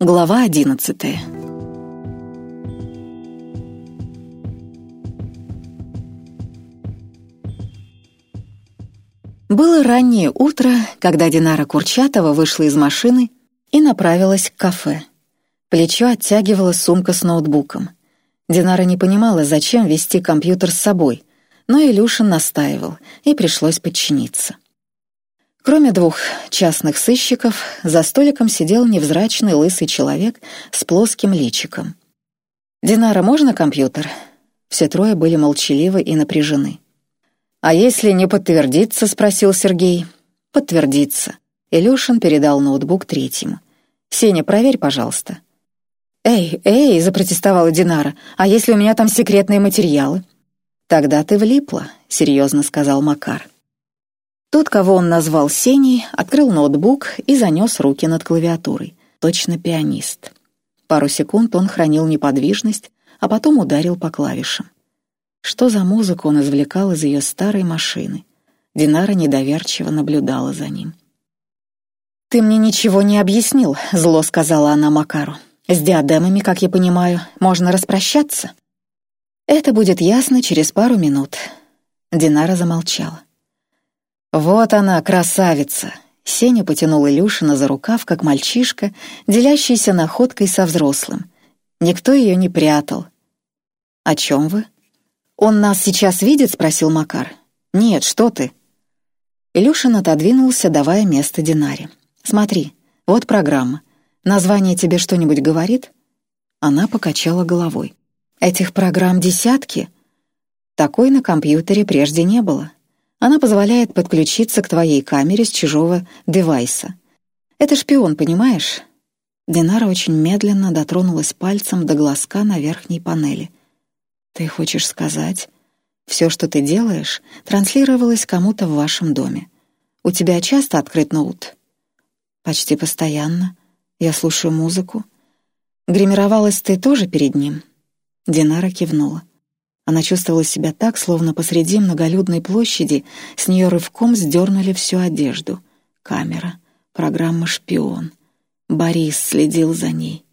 Глава одиннадцатая. Было раннее утро, когда Динара Курчатова вышла из машины и направилась к кафе. Плечо оттягивала сумка с ноутбуком. Динара не понимала, зачем вести компьютер с собой, но Илюшин настаивал, и пришлось подчиниться. Кроме двух частных сыщиков, за столиком сидел невзрачный лысый человек с плоским личиком. «Динара, можно компьютер?» Все трое были молчаливы и напряжены. «А если не подтвердится?» — спросил Сергей. «Подтвердится». Илюшин передал ноутбук третьему. «Сеня, проверь, пожалуйста». «Эй, эй!» — запротестовала Динара. «А если у меня там секретные материалы?» «Тогда ты влипла», — серьезно сказал Макар. Тот, кого он назвал Сеней, открыл ноутбук и занес руки над клавиатурой. Точно пианист. Пару секунд он хранил неподвижность, а потом ударил по клавишам. Что за музыку он извлекал из ее старой машины? Динара недоверчиво наблюдала за ним. «Ты мне ничего не объяснил», — зло сказала она Макару. «С диадемами, как я понимаю, можно распрощаться?» «Это будет ясно через пару минут». Динара замолчала. «Вот она, красавица!» Сеня потянул Илюшина за рукав, как мальчишка, делящийся находкой со взрослым. Никто ее не прятал. «О чем вы?» «Он нас сейчас видит?» — спросил Макар. «Нет, что ты?» Илюшин отодвинулся, давая место Динаре. «Смотри, вот программа. Название тебе что-нибудь говорит?» Она покачала головой. «Этих программ десятки?» Такой на компьютере прежде не было. Она позволяет подключиться к твоей камере с чужого девайса. Это шпион, понимаешь? Динара очень медленно дотронулась пальцем до глазка на верхней панели. Ты хочешь сказать, все, что ты делаешь, транслировалось кому-то в вашем доме? У тебя часто открыт ноут? Почти постоянно. Я слушаю музыку. Гримировалась ты тоже перед ним? Динара кивнула. Она чувствовала себя так, словно посреди многолюдной площади с нее рывком сдернули всю одежду. Камера, программа «Шпион». Борис следил за ней.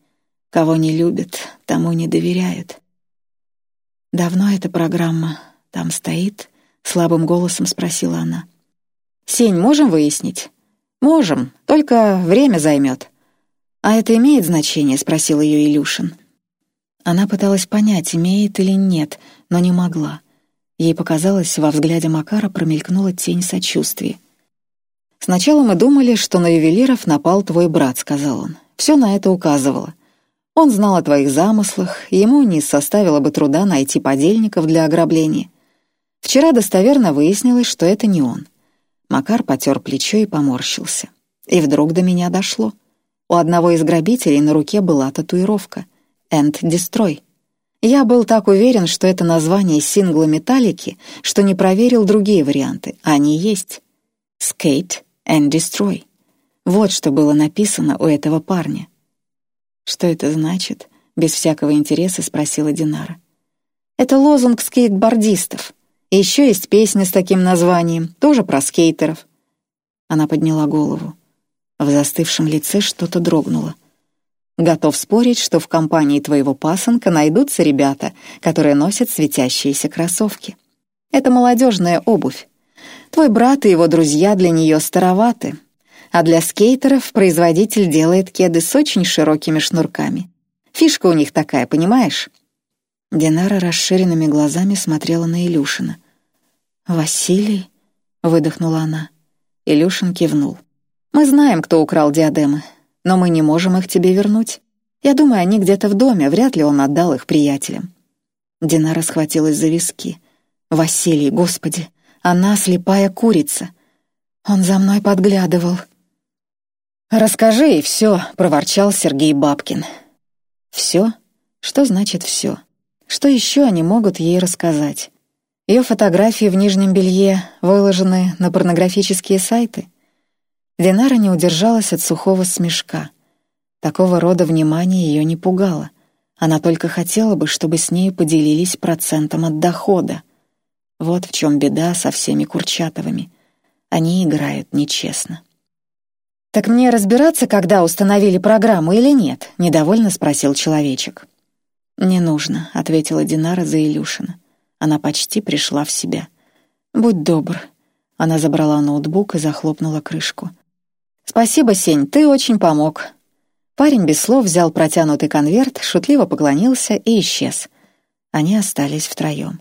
Кого не любят, тому не доверяют. «Давно эта программа там стоит?» — слабым голосом спросила она. «Сень, можем выяснить?» «Можем, только время займет». «А это имеет значение?» — спросил ее Илюшин. Она пыталась понять, имеет или нет, но не могла. Ей показалось, во взгляде Макара промелькнула тень сочувствия. «Сначала мы думали, что на ювелиров напал твой брат», — сказал он. «Все на это указывало. Он знал о твоих замыслах, ему не составило бы труда найти подельников для ограбления. Вчера достоверно выяснилось, что это не он». Макар потер плечо и поморщился. И вдруг до меня дошло. У одного из грабителей на руке была татуировка — and Destroy. Я был так уверен, что это название сингла «Металлики», что не проверил другие варианты. Они есть. Skate and Destroy. Вот что было написано у этого парня. «Что это значит?» — без всякого интереса спросила Динара. «Это лозунг скейтбордистов. Еще есть песня с таким названием, тоже про скейтеров». Она подняла голову. В застывшем лице что-то дрогнуло — Готов спорить, что в компании твоего пасынка найдутся ребята, которые носят светящиеся кроссовки. Это молодежная обувь. Твой брат и его друзья для нее староваты, а для скейтеров производитель делает кеды с очень широкими шнурками. Фишка у них такая, понимаешь? Динара расширенными глазами смотрела на Илюшина. «Василий?» — выдохнула она. Илюшин кивнул. «Мы знаем, кто украл диадемы но мы не можем их тебе вернуть. Я думаю, они где-то в доме, вряд ли он отдал их приятелям». Динара схватилась за виски. «Василий, господи, она слепая курица. Он за мной подглядывал». «Расскажи, и все», — проворчал Сергей Бабкин. «Все? Что значит все? Что еще они могут ей рассказать? Ее фотографии в нижнем белье выложены на порнографические сайты?» Динара не удержалась от сухого смешка. Такого рода внимание ее не пугало. Она только хотела бы, чтобы с ней поделились процентом от дохода. Вот в чем беда со всеми Курчатовыми. Они играют нечестно. «Так мне разбираться, когда установили программу или нет?» — недовольно спросил человечек. «Не нужно», — ответила Динара за Илюшина. Она почти пришла в себя. «Будь добр». Она забрала ноутбук и захлопнула крышку. «Спасибо, Сень, ты очень помог». Парень без слов взял протянутый конверт, шутливо поклонился и исчез. Они остались втроем.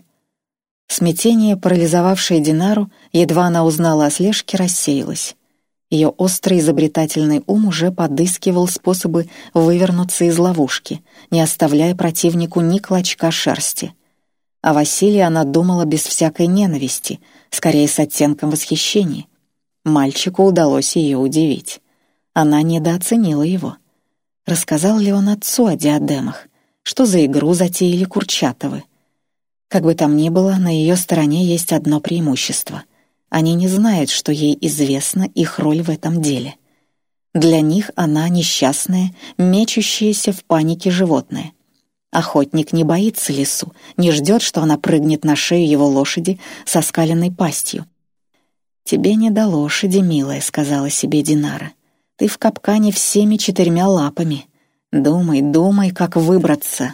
Смятение, парализовавшее Динару, едва она узнала о слежке, рассеялось. Ее острый изобретательный ум уже подыскивал способы вывернуться из ловушки, не оставляя противнику ни клочка шерсти. О Василии она думала без всякой ненависти, скорее с оттенком восхищения. Мальчику удалось ее удивить. Она недооценила его. Рассказал ли он отцу о диадемах? Что за игру затеяли Курчатовы? Как бы там ни было, на ее стороне есть одно преимущество — они не знают, что ей известна их роль в этом деле. Для них она несчастная, мечущаяся в панике животное. Охотник не боится лесу, не ждет, что она прыгнет на шею его лошади со скаленной пастью. «Тебе не до лошади, милая», — сказала себе Динара. «Ты в капкане всеми четырьмя лапами. Думай, думай, как выбраться».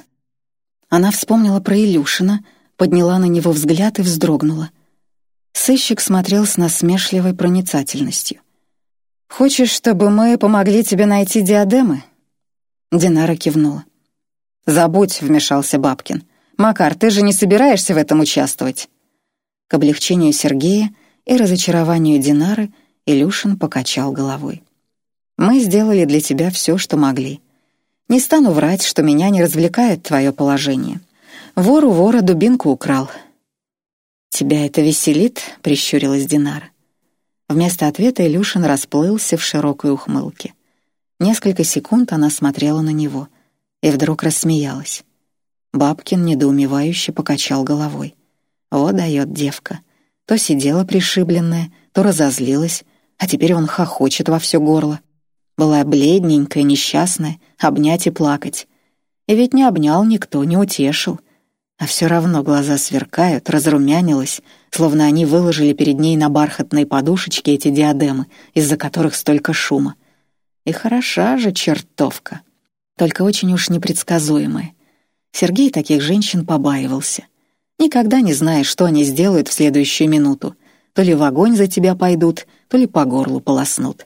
Она вспомнила про Илюшина, подняла на него взгляд и вздрогнула — Сыщик смотрел с насмешливой проницательностью. «Хочешь, чтобы мы помогли тебе найти диадемы?» Динара кивнула. «Забудь», — вмешался Бабкин. «Макар, ты же не собираешься в этом участвовать?» К облегчению Сергея и разочарованию Динары Илюшин покачал головой. «Мы сделали для тебя все, что могли. Не стану врать, что меня не развлекает твое положение. Вор у вора дубинку украл, «Тебя это веселит?» — прищурилась Динара. Вместо ответа Илюшин расплылся в широкой ухмылке. Несколько секунд она смотрела на него и вдруг рассмеялась. Бабкин недоумевающе покачал головой. «О, дает девка. То сидела пришибленная, то разозлилась, а теперь он хохочет во все горло. Была бледненькая, несчастная, обнять и плакать. И ведь не обнял никто, не утешил — а все равно глаза сверкают, разрумянилась, словно они выложили перед ней на бархатной подушечке эти диадемы, из-за которых столько шума. И хороша же чертовка, только очень уж непредсказуемая. Сергей таких женщин побаивался. Никогда не знаешь, что они сделают в следующую минуту. То ли в огонь за тебя пойдут, то ли по горлу полоснут.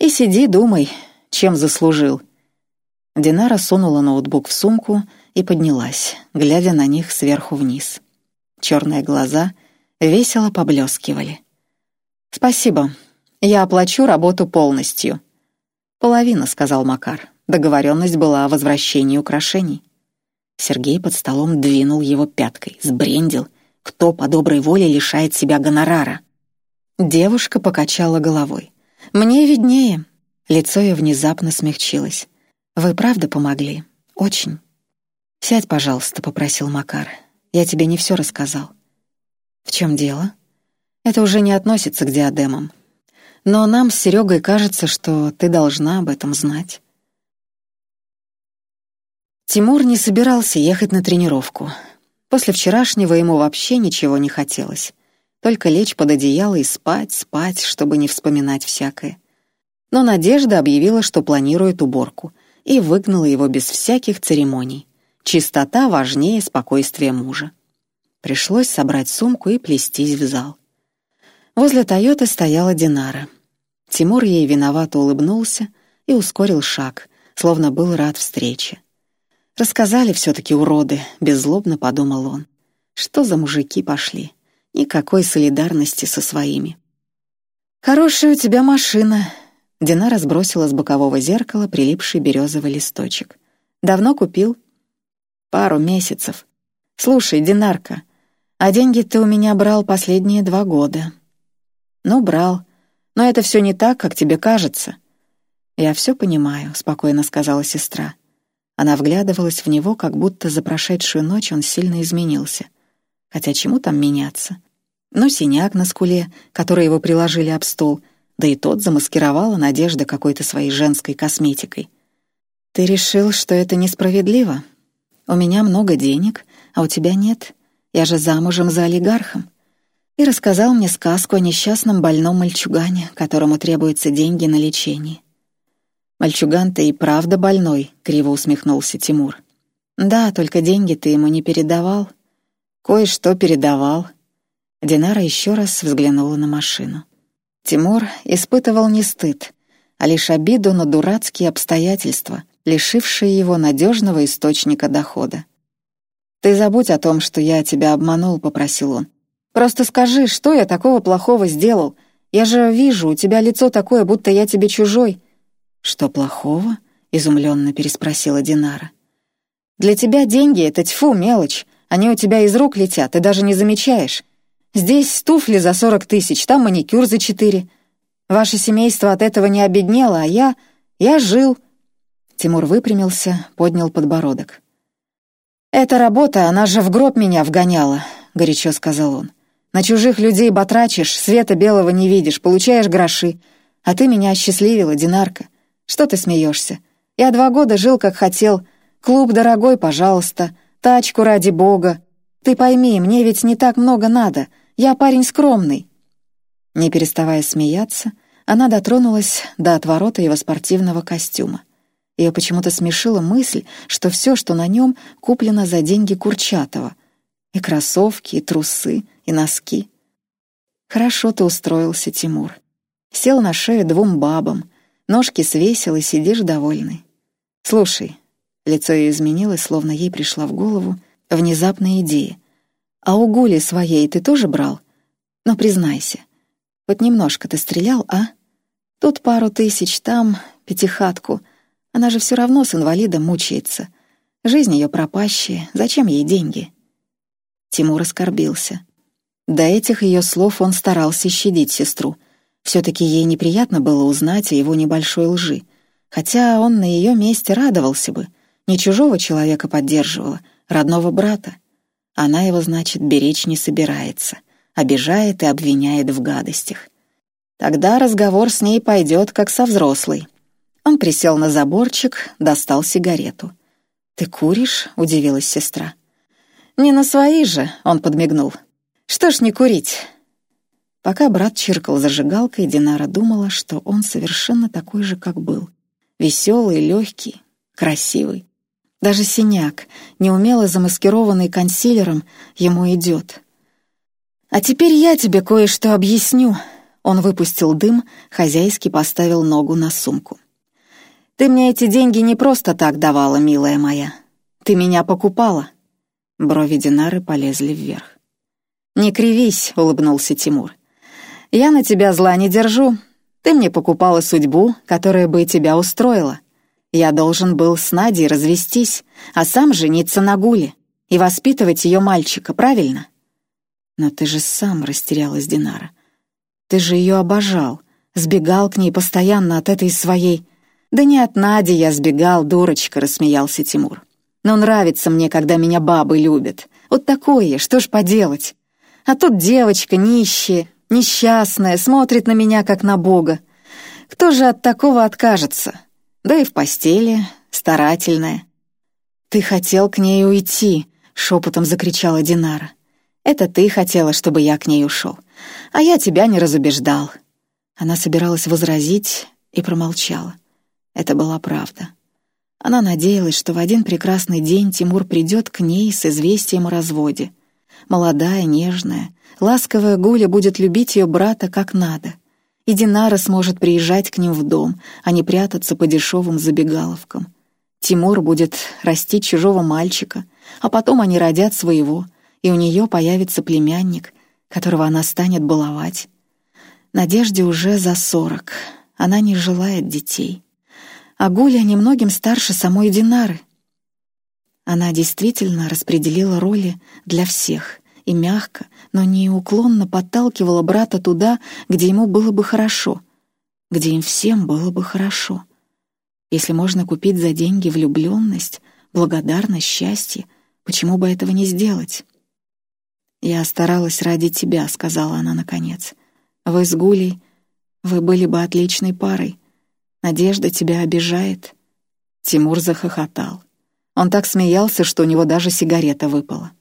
И сиди, думай, чем заслужил. Динара сунула ноутбук в сумку и поднялась, глядя на них сверху вниз. Черные глаза весело поблескивали. «Спасибо. Я оплачу работу полностью». «Половина», — сказал Макар. Договоренность была о возвращении украшений. Сергей под столом двинул его пяткой, сбрендил. Кто по доброй воле лишает себя гонорара? Девушка покачала головой. «Мне виднее». Лицо ее внезапно смягчилось. «Вы правда помогли? Очень». «Сядь, пожалуйста», — попросил Макар. «Я тебе не все рассказал». «В чем дело?» «Это уже не относится к диадемам. Но нам с Серегой кажется, что ты должна об этом знать». Тимур не собирался ехать на тренировку. После вчерашнего ему вообще ничего не хотелось. Только лечь под одеяло и спать, спать, чтобы не вспоминать всякое. Но Надежда объявила, что планирует уборку, и выгнала его без всяких церемоний. Чистота важнее спокойствия мужа. Пришлось собрать сумку и плестись в зал. Возле Тойоты стояла Динара. Тимур ей виновато улыбнулся и ускорил шаг, словно был рад встрече. «Рассказали все-таки уроды», — беззлобно подумал он. «Что за мужики пошли? Никакой солидарности со своими». «Хорошая у тебя машина», — Динара сбросила с бокового зеркала прилипший березовый листочек. «Давно купил?» пару месяцев. Слушай, Динарка, а деньги ты у меня брал последние два года. Ну, брал. Но это все не так, как тебе кажется. Я все понимаю, спокойно сказала сестра. Она вглядывалась в него, как будто за прошедшую ночь он сильно изменился. Хотя чему там меняться? Ну, синяк на скуле, который его приложили об стол, да и тот замаскировала Надежда какой-то своей женской косметикой. «Ты решил, что это несправедливо?» У меня много денег, а у тебя нет. Я же замужем за олигархом». И рассказал мне сказку о несчастном больном мальчугане, которому требуются деньги на лечение. «Мальчуган, ты и правда больной», — криво усмехнулся Тимур. «Да, только деньги ты ему не передавал». «Кое-что передавал». Динара еще раз взглянула на машину. Тимур испытывал не стыд, а лишь обиду на дурацкие обстоятельства, лишившие его надежного источника дохода. «Ты забудь о том, что я тебя обманул», — попросил он. «Просто скажи, что я такого плохого сделал? Я же вижу, у тебя лицо такое, будто я тебе чужой». «Что плохого?» — изумленно переспросила Динара. «Для тебя деньги — это тьфу, мелочь. Они у тебя из рук летят, ты даже не замечаешь. Здесь туфли за сорок тысяч, там маникюр за четыре. Ваше семейство от этого не обеднело, а я... я жил». Тимур выпрямился, поднял подбородок. «Эта работа, она же в гроб меня вгоняла», — горячо сказал он. «На чужих людей батрачишь, света белого не видишь, получаешь гроши. А ты меня осчастливила, Динарка. Что ты смеешься? Я два года жил, как хотел. Клуб дорогой, пожалуйста. Тачку ради бога. Ты пойми, мне ведь не так много надо. Я парень скромный». Не переставая смеяться, она дотронулась до отворота его спортивного костюма. Ее почему-то смешила мысль, что все, что на нем, куплено за деньги Курчатова. И кроссовки, и трусы, и носки. «Хорошо ты устроился, Тимур. Сел на шею двум бабам, ножки свесил и сидишь довольный. Слушай». Лицо ее изменилось, словно ей пришла в голову внезапная идея. А у Гули своей ты тоже брал? Но признайся, вот немножко ты стрелял, а? Тут пару тысяч, там пятихатку. Она же все равно с инвалидом мучается. Жизнь ее пропащая, зачем ей деньги? Тимур оскорбился. До этих ее слов он старался щадить сестру. Все-таки ей неприятно было узнать о его небольшой лжи. Хотя он на ее месте радовался бы. Не чужого человека поддерживала, родного брата. Она его, значит, беречь не собирается, обижает и обвиняет в гадостях. Тогда разговор с ней пойдет, как со взрослой. Он присел на заборчик, достал сигарету. «Ты куришь?» — удивилась сестра. «Не на свои же», — он подмигнул. «Что ж не курить?» Пока брат чиркал зажигалкой, Динара думала, что он совершенно такой же, как был. Веселый, легкий, красивый. Даже синяк, неумело замаскированный консилером, ему идет. «А теперь я тебе кое-что объясню». Он выпустил дым, хозяйски поставил ногу на сумку. «Ты мне эти деньги не просто так давала, милая моя. Ты меня покупала». Брови Динары полезли вверх. «Не кривись», — улыбнулся Тимур. «Я на тебя зла не держу. Ты мне покупала судьбу, которая бы тебя устроила. Я должен был с Надей развестись, а сам жениться на Гуле и воспитывать ее мальчика, правильно? Но ты же сам растерялась, Динара. Ты же ее обожал, сбегал к ней постоянно от этой своей... Да не от Нади я сбегал, дурочка, рассмеялся Тимур. Но нравится мне, когда меня бабы любят. Вот такое, что ж поделать? А тут девочка нищая, несчастная, смотрит на меня, как на Бога. Кто же от такого откажется? да и в постели, старательная. «Ты хотел к ней уйти», — шепотом закричала Динара. «Это ты хотела, чтобы я к ней ушел, а я тебя не разубеждал». Она собиралась возразить и промолчала. Это была правда. Она надеялась, что в один прекрасный день Тимур придет к ней с известием о разводе. Молодая, нежная, ласковая Гуля будет любить ее брата как надо — и Динара сможет приезжать к ним в дом, а не прятаться по дешевым забегаловкам. Тимур будет растить чужого мальчика, а потом они родят своего, и у нее появится племянник, которого она станет баловать. Надежде уже за сорок, она не желает детей. А Гуля немногим старше самой Динары. Она действительно распределила роли для всех и мягко, но неуклонно подталкивала брата туда, где ему было бы хорошо, где им всем было бы хорошо. Если можно купить за деньги влюбленность, благодарность, счастье, почему бы этого не сделать? «Я старалась ради тебя», — сказала она наконец. «Вы с Гулей, вы были бы отличной парой. Надежда тебя обижает». Тимур захохотал. Он так смеялся, что у него даже сигарета выпала.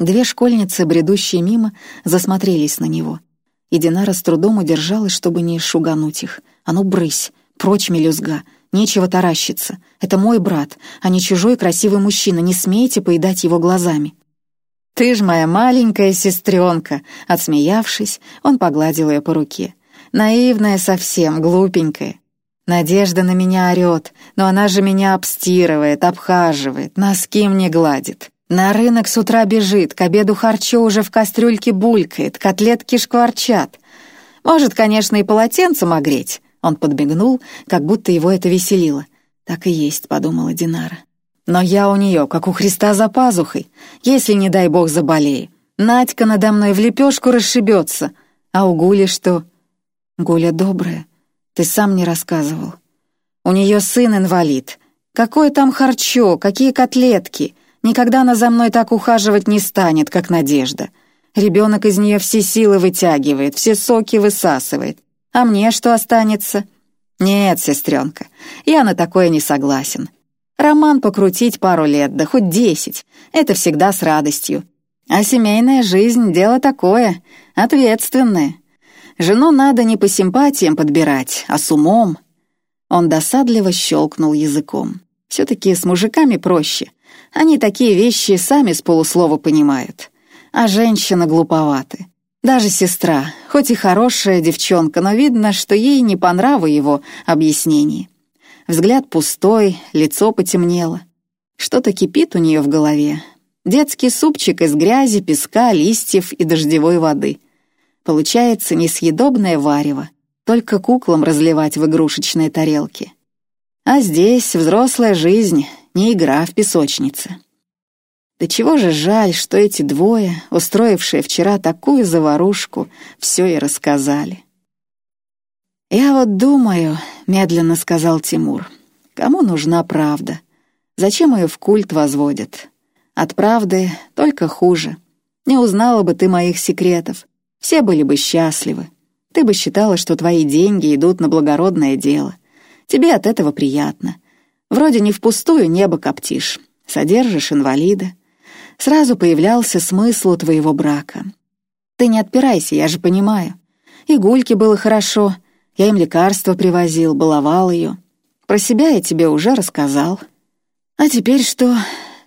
Две школьницы, бредущие мимо, засмотрелись на него. И Динара с трудом удержалась, чтобы не шугануть их. «А ну, брысь! Прочь, мелюзга! Нечего таращиться. Это мой брат, а не чужой красивый мужчина. Не смейте поедать его глазами». «Ты ж моя маленькая сестренка!» Отсмеявшись, он погладил ее по руке. «Наивная совсем, глупенькая. Надежда на меня орёт, но она же меня обстирывает, обхаживает, носки мне гладит. На рынок с утра бежит, к обеду харчо уже в кастрюльке булькает, котлетки шкварчат. Может, конечно, и полотенцем огреть». Он подбегнул, как будто его это веселило. «Так и есть», — подумала Динара. «Но я у нее, как у Христа за пазухой, если, не дай бог, заболею. Надька надо мной в лепешку расшибется. А у Гули что?» «Гуля добрая. Ты сам не рассказывал. У нее сын инвалид. Какое там харчо, какие котлетки. Никогда она за мной так ухаживать не станет, как Надежда. Ребенок из нее все силы вытягивает, все соки высасывает. А мне что останется? Нет, сестренка, я на такое не согласен. Роман покрутить пару лет, да хоть десять. Это всегда с радостью. А семейная жизнь — дело такое, ответственное. Жену надо не по симпатиям подбирать, а с умом. Он досадливо щелкнул языком. Все-таки с мужиками проще. Они такие вещи сами с полуслова понимают. А женщина глуповаты. Даже сестра, хоть и хорошая девчонка, но видно, что ей не по нраву его объяснений. Взгляд пустой, лицо потемнело. Что-то кипит у нее в голове. Детский супчик из грязи, песка, листьев и дождевой воды. Получается несъедобное варево, только куклам разливать в игрушечные тарелки. А здесь взрослая жизнь, не игра в песочнице. Да чего же жаль, что эти двое, устроившие вчера такую заварушку, все и рассказали. «Я вот думаю», — медленно сказал Тимур, — «кому нужна правда? Зачем ее в культ возводят? От правды только хуже. Не узнала бы ты моих секретов. Все были бы счастливы. Ты бы считала, что твои деньги идут на благородное дело. Тебе от этого приятно. Вроде не впустую небо коптишь, содержишь инвалида, сразу появлялся смысл у твоего брака. Ты не отпирайся, я же понимаю. И Гульке было хорошо, я им лекарства привозил, баловал ее. Про себя я тебе уже рассказал. А теперь что?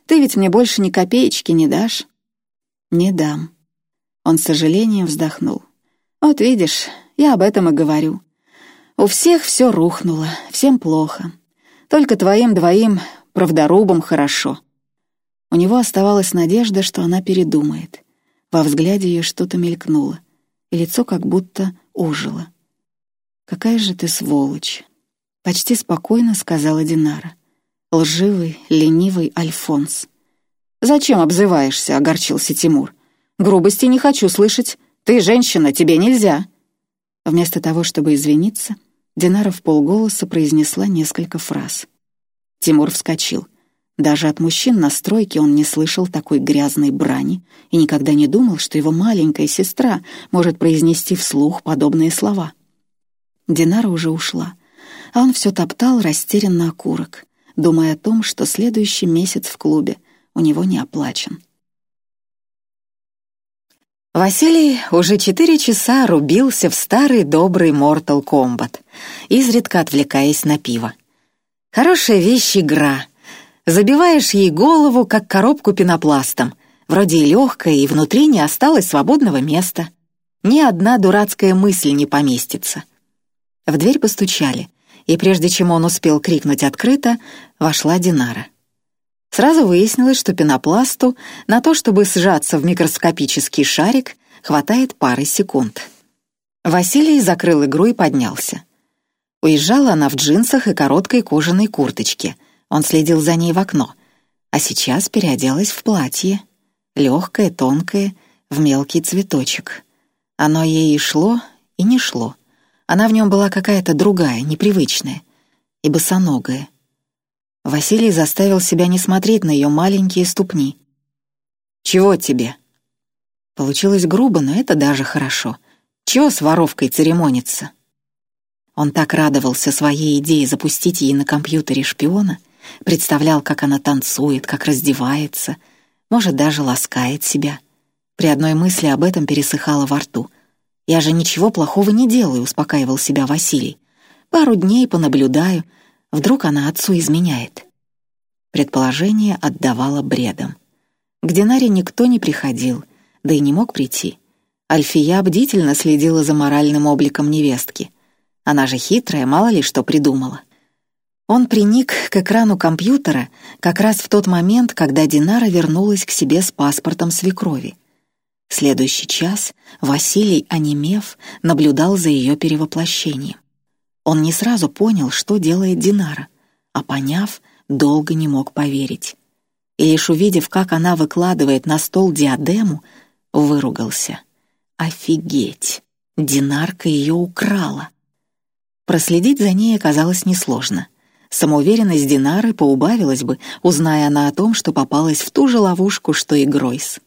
Ты ведь мне больше ни копеечки не дашь? Не дам. Он с сожалением вздохнул. Вот видишь, я об этом и говорю. У всех все рухнуло, всем плохо. Только твоим двоим правдорубам хорошо. У него оставалась надежда, что она передумает. Во взгляде ее что-то мелькнуло, и лицо как будто ожило. «Какая же ты сволочь!» — почти спокойно сказала Динара. «Лживый, ленивый Альфонс». «Зачем обзываешься?» — огорчился Тимур. «Грубости не хочу слышать. Ты женщина, тебе нельзя». Вместо того, чтобы извиниться, Динара в полголоса произнесла несколько фраз. Тимур вскочил. Даже от мужчин на стройке он не слышал такой грязной брани и никогда не думал, что его маленькая сестра может произнести вслух подобные слова. Динара уже ушла, а он все топтал растерянно окурок, думая о том, что следующий месяц в клубе у него не оплачен. Василий уже четыре часа рубился в старый добрый Mortal Kombat, изредка отвлекаясь на пиво. Хорошая вещь игра — Забиваешь ей голову, как коробку пенопластом. Вроде и легкая, и внутри не осталось свободного места. Ни одна дурацкая мысль не поместится. В дверь постучали, и прежде чем он успел крикнуть открыто, вошла Динара. Сразу выяснилось, что пенопласту на то, чтобы сжаться в микроскопический шарик, хватает пары секунд. Василий закрыл игру и поднялся. Уезжала она в джинсах и короткой кожаной курточке — он следил за ней в окно, а сейчас переоделась в платье. Легкое, тонкое, в мелкий цветочек. Оно ей и шло, и не шло. Она в нем была какая-то другая, непривычная и босоногая. Василий заставил себя не смотреть на ее маленькие ступни. «Чего тебе?» Получилось грубо, но это даже хорошо. Чего с воровкой церемониться? Он так радовался своей идее запустить ей на компьютере шпиона — Представлял, как она танцует, как раздевается, может, даже ласкает себя. При одной мысли об этом пересыхало во рту. «Я же ничего плохого не делаю», — успокаивал себя Василий. «Пару дней понаблюдаю. Вдруг она отцу изменяет? Предположение отдавало бредом. К Динаре никто не приходил, да и не мог прийти. Альфия бдительно следила за моральным обликом невестки. Она же хитрая, мало ли что придумала. Он приник к экрану компьютера как раз в тот момент, когда Динара вернулась к себе с паспортом свекрови. В следующий час Василий, онемев, наблюдал за ее перевоплощением. Он не сразу понял, что делает Динара, а поняв, долго не мог поверить. И лишь увидев, как она выкладывает на стол диадему, выругался. «Офигеть! Динарка ее украла!» Проследить за ней оказалось несложно. Самоуверенность Динары поубавилась бы, узная она о том, что попалась в ту же ловушку, что и Гройс.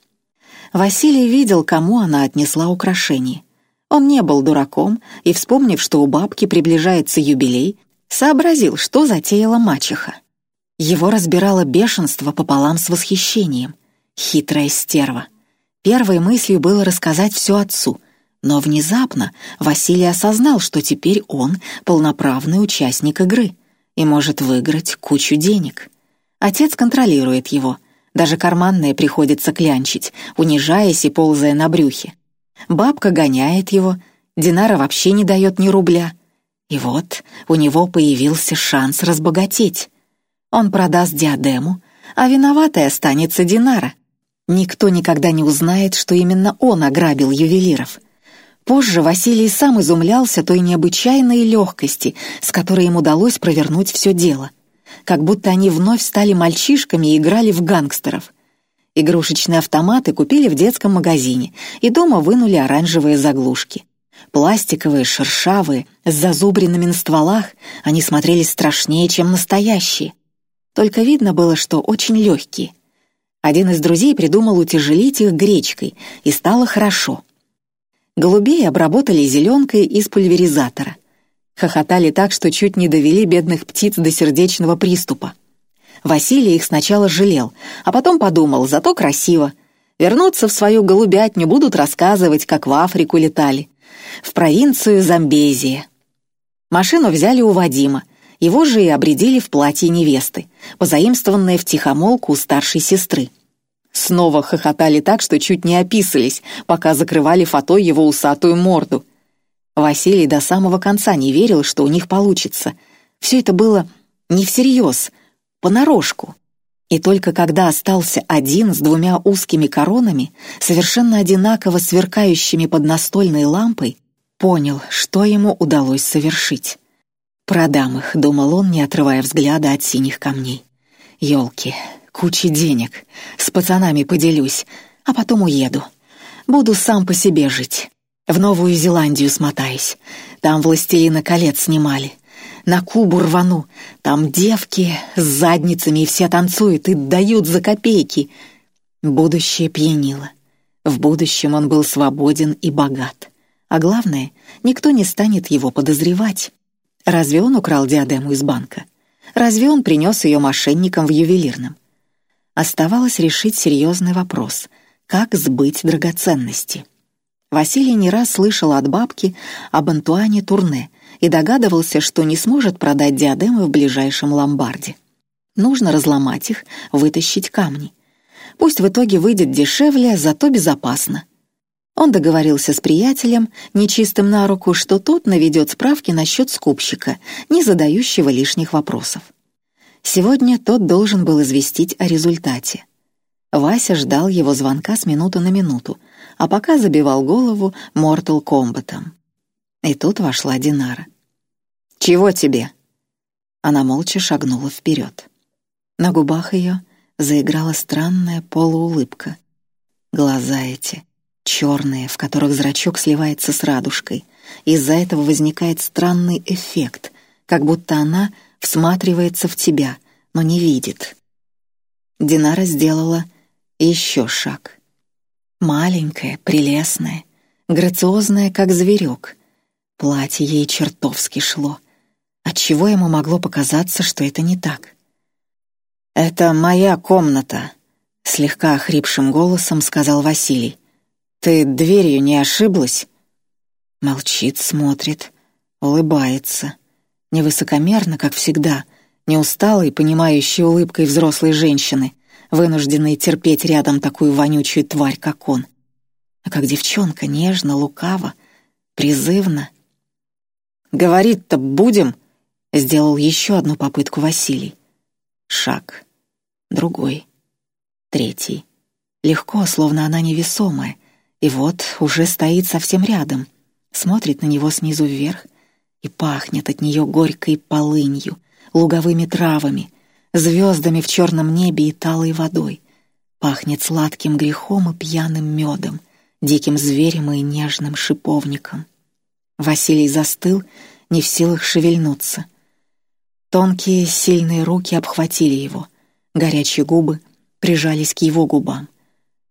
Василий видел, кому она отнесла украшение. Он не был дураком и, вспомнив, что у бабки приближается юбилей, сообразил, что затеяла мачеха. Его разбирало бешенство пополам с восхищением. Хитрая стерва. Первой мыслью было рассказать все отцу, но внезапно Василий осознал, что теперь он полноправный участник игры — и может выиграть кучу денег. Отец контролирует его, даже карманные приходится клянчить, унижаясь и ползая на брюхе. Бабка гоняет его, Динара вообще не дает ни рубля. И вот у него появился шанс разбогатеть. Он продаст диадему, а виноватой останется Динара. Никто никогда не узнает, что именно он ограбил ювелиров — Позже Василий сам изумлялся той необычайной легкости, с которой им удалось провернуть все дело. Как будто они вновь стали мальчишками и играли в гангстеров. Игрушечные автоматы купили в детском магазине и дома вынули оранжевые заглушки. Пластиковые, шершавые, с зазубринами на стволах, они смотрелись страшнее, чем настоящие. Только видно было, что очень легкие. Один из друзей придумал утяжелить их гречкой, и стало хорошо — Голубей обработали зеленкой из пульверизатора. Хохотали так, что чуть не довели бедных птиц до сердечного приступа. Василий их сначала жалел, а потом подумал, зато красиво. Вернуться в свою голубятню будут рассказывать, как в Африку летали. В провинцию Замбезия. Машину взяли у Вадима. Его же и обредили в платье невесты, позаимствованное в тихомолку у старшей сестры. Снова хохотали так, что чуть не описались, пока закрывали фото его усатую морду. Василий до самого конца не верил, что у них получится. Все это было не всерьез, понарошку. И только когда остался один с двумя узкими коронами, совершенно одинаково сверкающими под настольной лампой, понял, что ему удалось совершить. «Продам их», — думал он, не отрывая взгляда от синих камней. «Елки, кучи денег. С пацанами поделюсь, а потом уеду. Буду сам по себе жить. В Новую Зеландию смотаюсь. Там «Властелина колец» снимали. На Кубу рвану. Там девки с задницами и все танцуют и дают за копейки. Будущее пьянило. В будущем он был свободен и богат. А главное, никто не станет его подозревать. Разве он украл диадему из банка? Разве он принес ее мошенникам в ювелирном? Оставалось решить серьезный вопрос — как сбыть драгоценности. Василий не раз слышал от бабки об Антуане Турне и догадывался, что не сможет продать диадемы в ближайшем ломбарде. Нужно разломать их, вытащить камни. Пусть в итоге выйдет дешевле, зато безопасно. Он договорился с приятелем, нечистым на руку, что тот наведет справки насчет скупщика, не задающего лишних вопросов. Сегодня тот должен был известить о результате. Вася ждал его звонка с минуты на минуту, а пока забивал голову Mortal Kombat'ом. И тут вошла Динара. «Чего тебе?» Она молча шагнула вперед. На губах ее заиграла странная полуулыбка. Глаза эти, черные, в которых зрачок сливается с радужкой. Из-за этого возникает странный эффект, как будто она — всматривается в тебя, но не видит. Динара сделала еще шаг. Маленькая, прелестная, грациозная, как зверек. Платье ей чертовски шло. Отчего ему могло показаться, что это не так? «Это моя комната», — слегка охрипшим голосом сказал Василий. «Ты дверью не ошиблась?» Молчит, смотрит, улыбается невысокомерно, как всегда, не усталой, понимающей улыбкой взрослой женщины, вынужденной терпеть рядом такую вонючую тварь, как он, а как девчонка, нежно, лукаво, призывно. «Говорить-то будем?» — сделал еще одну попытку Василий. Шаг. Другой. Третий. Легко, словно она невесомая. И вот уже стоит совсем рядом, смотрит на него снизу вверх и пахнет от нее горькой полынью, луговыми травами, звездами в черном небе и талой водой. Пахнет сладким грехом и пьяным медом, диким зверем и нежным шиповником. Василий застыл, не в силах шевельнуться. Тонкие, сильные руки обхватили его, горячие губы прижались к его губам.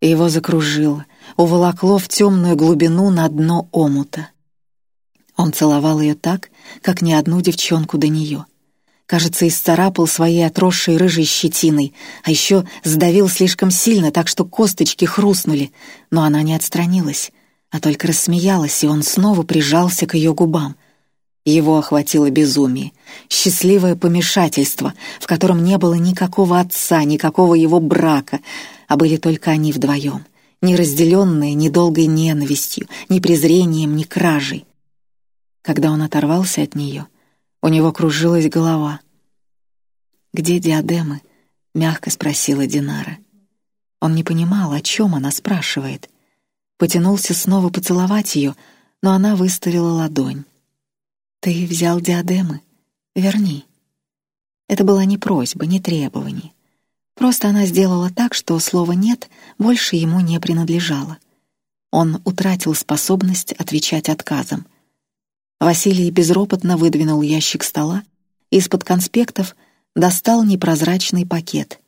Его закружило, уволокло в темную глубину на дно омута. Он целовал ее так, как ни одну девчонку до нее — Кажется, исцарапал своей отросшей рыжей щетиной, а еще сдавил слишком сильно, так что косточки хрустнули, но она не отстранилась, а только рассмеялась, и он снова прижался к ее губам. Его охватило безумие, счастливое помешательство, в котором не было никакого отца, никакого его брака, а были только они вдвоем, не ни долгой ненавистью, ни презрением, ни кражей. Когда он оторвался от нее — у него кружилась голова. «Где диадемы?» — мягко спросила Динара. Он не понимал, о чем она спрашивает. Потянулся снова поцеловать ее, но она выставила ладонь. «Ты взял диадемы? Верни». Это была не просьба, не требование. Просто она сделала так, что слово «нет» больше ему не принадлежало. Он утратил способность отвечать отказом — Василий безропотно выдвинул ящик стола, из-под конспектов достал непрозрачный пакет.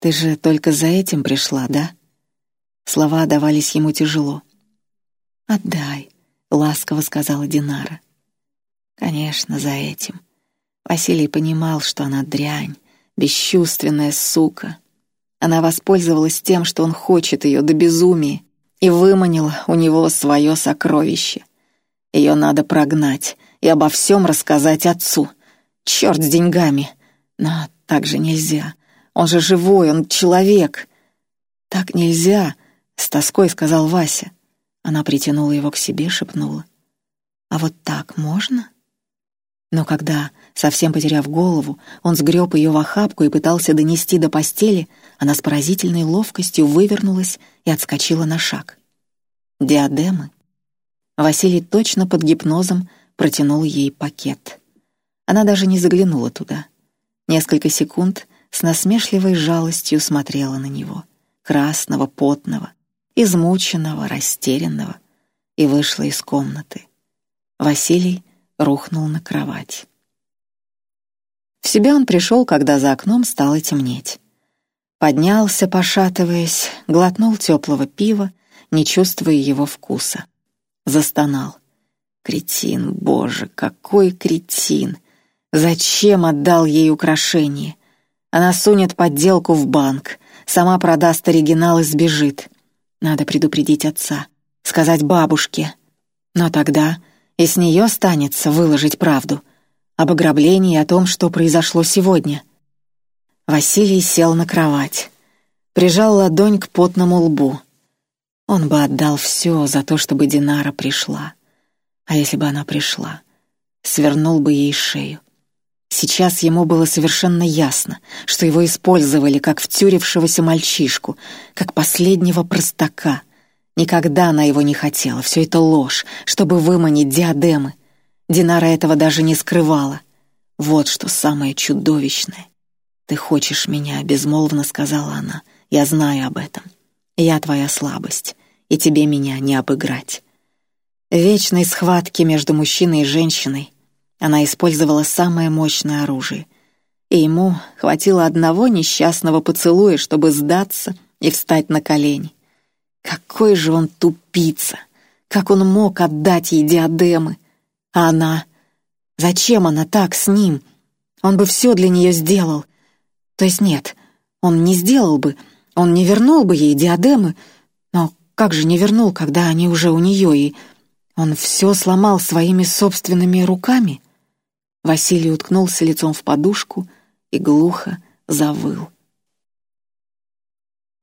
«Ты же только за этим пришла, да?» Слова давались ему тяжело. «Отдай», — ласково сказала Динара. «Конечно, за этим». Василий понимал, что она дрянь, бесчувственная сука. Она воспользовалась тем, что он хочет ее до безумия, и выманила у него свое сокровище — ее надо прогнать и обо всем рассказать отцу. Черт с деньгами. Но так же нельзя. Он же живой, он человек. Так нельзя, с тоской сказал Вася. Она притянула его к себе, шепнула. А вот так можно? Но когда, совсем потеряв голову, он сгреб ее в охапку и пытался донести до постели, она с поразительной ловкостью вывернулась и отскочила на шаг. Диадемы Василий точно под гипнозом протянул ей пакет. Она даже не заглянула туда. Несколько секунд с насмешливой жалостью смотрела на него, красного, потного, измученного, растерянного, и вышла из комнаты. Василий рухнул на кровать. В себя он пришел, когда за окном стало темнеть. Поднялся, пошатываясь, глотнул теплого пива, не чувствуя его вкуса застонал. Кретин, боже, какой кретин! Зачем отдал ей украшение? Она сунет подделку в банк, сама продаст оригинал и сбежит. Надо предупредить отца, сказать бабушке. Но тогда и с нее станется выложить правду об ограблении и о том, что произошло сегодня. Василий сел на кровать, прижал ладонь к потному лбу — он бы отдал все за то, чтобы Динара пришла. А если бы она пришла, свернул бы ей шею. Сейчас ему было совершенно ясно, что его использовали как втюрившегося мальчишку, как последнего простака. Никогда она его не хотела, все это ложь, чтобы выманить диадемы. Динара этого даже не скрывала. Вот что самое чудовищное. «Ты хочешь меня», — безмолвно сказала она. «Я знаю об этом. Я твоя слабость, и тебе меня не обыграть. Вечной схватке между мужчиной и женщиной она использовала самое мощное оружие, и ему хватило одного несчастного поцелуя, чтобы сдаться и встать на колени. Какой же он тупица! Как он мог отдать ей диадемы? А она... Зачем она так с ним? Он бы все для нее сделал. То есть нет, он не сделал бы, он не вернул бы ей диадемы, но как же не вернул, когда они уже у нее, и он все сломал своими собственными руками? Василий уткнулся лицом в подушку и глухо завыл.